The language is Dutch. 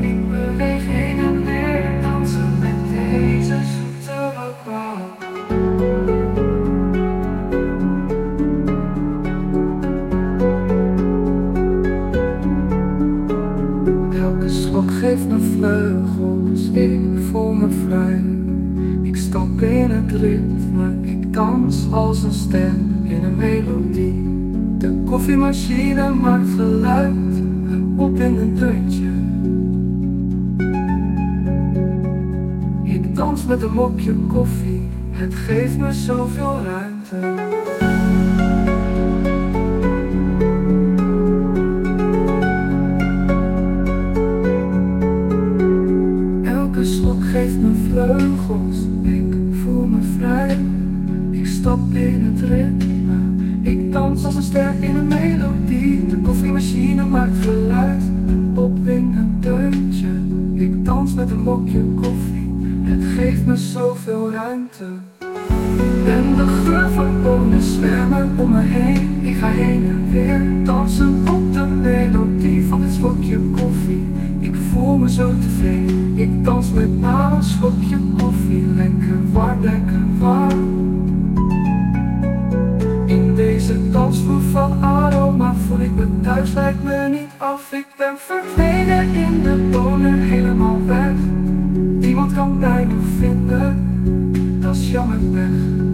Ik beweeg heen en weer, dansen met deze zoete bal. Elke slok geeft me vleugels, ik voel me vrij. Ik stap in het ritme, ik dans als een stem in een melodie. De koffiemachine maakt geluid op in de. Dans met een mokje koffie, het geeft me zoveel ruimte. Elke slok geeft me vleugels, ik voel me vrij. Ik stap in het ritme, ik dans als een ster in een melodie. De koffiemachine maakt geluid, op in een deuntje. Ik dans met een mokje koffie, het geeft me zoveel ruimte. En de geur van bonen zwermen om me heen. Ik ga heen en weer dansen op de melodie van dit slokje koffie. Ik voel me zo tevreden. Ik dans met na een slokje koffie. Lekker warm, lekker warm. In deze dansvloer van aroma voel ik me thuis, lijkt me niet af. Ik ben verdwenen in de bonen, Jongen weg.